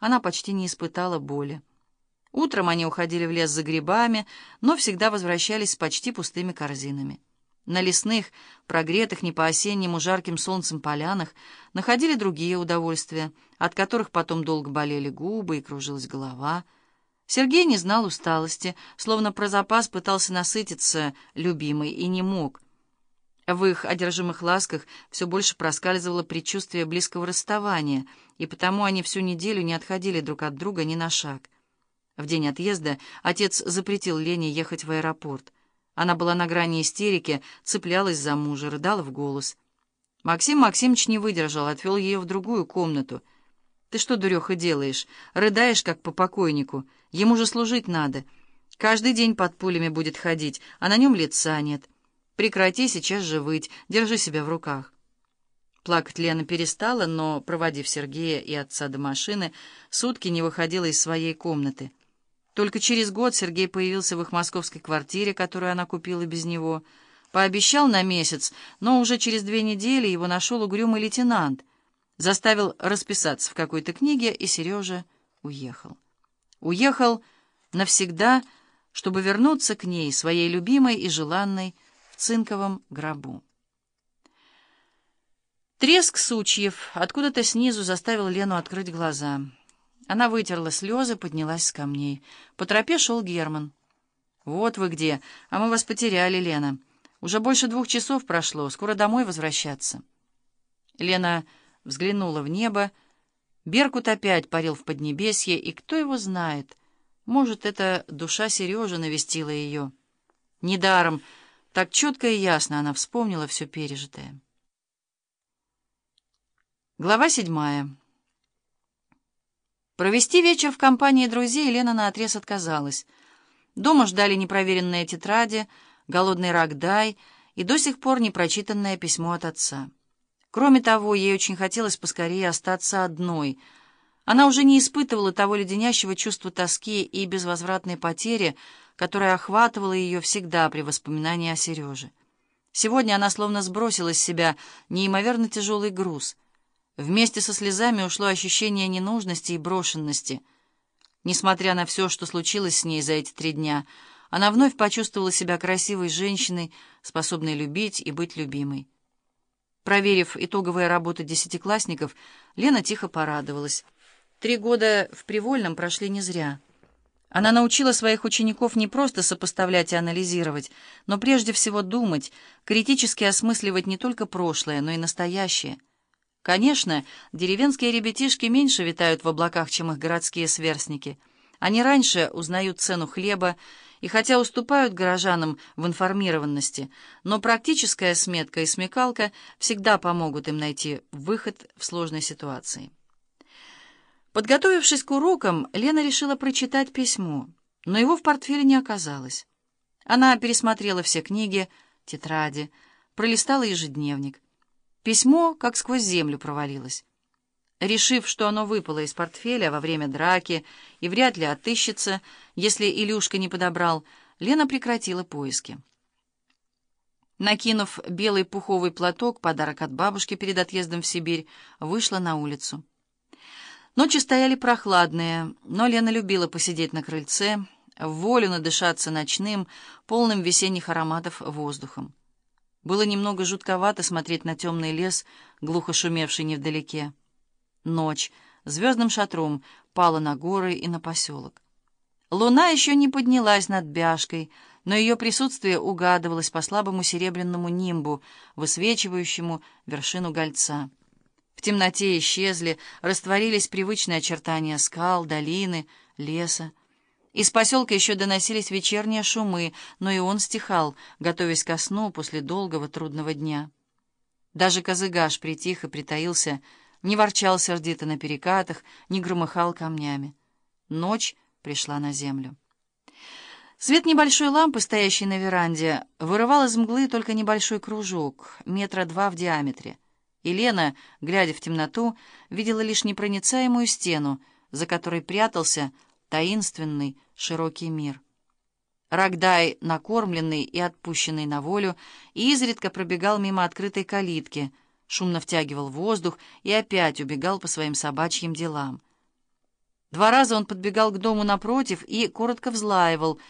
она почти не испытала боли. Утром они уходили в лес за грибами, но всегда возвращались с почти пустыми корзинами. На лесных, прогретых не по-осеннему жарким солнцем полянах находили другие удовольствия, от которых потом долго болели губы и кружилась голова. Сергей не знал усталости, словно про запас пытался насытиться любимый и не мог. В их одержимых ласках все больше проскальзывало предчувствие близкого расставания, и потому они всю неделю не отходили друг от друга ни на шаг. В день отъезда отец запретил Лене ехать в аэропорт. Она была на грани истерики, цеплялась за мужа, рыдала в голос. Максим Максимович не выдержал, отвел ее в другую комнату. «Ты что, дуреха, делаешь? Рыдаешь, как по покойнику. Ему же служить надо. Каждый день под пулями будет ходить, а на нем лица нет. Прекрати сейчас же выть, держи себя в руках». Плакать Лена перестала, но, проводив Сергея и отца до машины, сутки не выходила из своей комнаты. Только через год Сергей появился в их московской квартире, которую она купила без него. Пообещал на месяц, но уже через две недели его нашел угрюмый лейтенант. Заставил расписаться в какой-то книге, и Сережа уехал. Уехал навсегда, чтобы вернуться к ней, своей любимой и желанной, цинковом гробу. Треск сучьев откуда-то снизу заставил Лену открыть глаза — она вытерла слезы, поднялась с камней. По тропе шел Герман. «Вот вы где, а мы вас потеряли, Лена. Уже больше двух часов прошло, скоро домой возвращаться». Лена взглянула в небо. Беркут опять парил в Поднебесье, и кто его знает, может, это душа Сережи навестила ее. Недаром, так четко и ясно она вспомнила все пережитое. Глава седьмая. Провести вечер в компании друзей Лена наотрез отказалась. Дома ждали непроверенные тетради, голодный рагдай и до сих пор непрочитанное письмо от отца. Кроме того, ей очень хотелось поскорее остаться одной. Она уже не испытывала того леденящего чувства тоски и безвозвратной потери, которое охватывало ее всегда при воспоминании о Сереже. Сегодня она словно сбросила с себя неимоверно тяжелый груз — Вместе со слезами ушло ощущение ненужности и брошенности. Несмотря на все, что случилось с ней за эти три дня, она вновь почувствовала себя красивой женщиной, способной любить и быть любимой. Проверив итоговые работы десятиклассников, Лена тихо порадовалась. Три года в Привольном прошли не зря. Она научила своих учеников не просто сопоставлять и анализировать, но прежде всего думать, критически осмысливать не только прошлое, но и настоящее — Конечно, деревенские ребятишки меньше витают в облаках, чем их городские сверстники. Они раньше узнают цену хлеба и хотя уступают горожанам в информированности, но практическая сметка и смекалка всегда помогут им найти выход в сложной ситуации. Подготовившись к урокам, Лена решила прочитать письмо, но его в портфеле не оказалось. Она пересмотрела все книги, тетради, пролистала ежедневник. Письмо как сквозь землю провалилось. Решив, что оно выпало из портфеля во время драки и вряд ли отыщется, если Илюшка не подобрал, Лена прекратила поиски. Накинув белый пуховый платок, подарок от бабушки перед отъездом в Сибирь, вышла на улицу. Ночи стояли прохладные, но Лена любила посидеть на крыльце, в волю надышаться ночным, полным весенних ароматов воздухом. Было немного жутковато смотреть на темный лес, глухо шумевший невдалеке. Ночь звездным шатром пала на горы и на поселок. Луна еще не поднялась над бяшкой, но ее присутствие угадывалось по слабому серебряному нимбу, высвечивающему вершину гольца. В темноте исчезли, растворились привычные очертания скал, долины, леса. Из поселка еще доносились вечерние шумы, но и он стихал, готовясь ко сну после долгого трудного дня. Даже Козыгаш притих и притаился, не ворчал сердито на перекатах, не громыхал камнями. Ночь пришла на землю. Свет небольшой лампы, стоящей на веранде, вырывал из мглы только небольшой кружок, метра два в диаметре. И Лена, глядя в темноту, видела лишь непроницаемую стену, за которой прятался таинственный, широкий мир. Рогдай, накормленный и отпущенный на волю, изредка пробегал мимо открытой калитки, шумно втягивал воздух и опять убегал по своим собачьим делам. Два раза он подбегал к дому напротив и коротко взлаивал,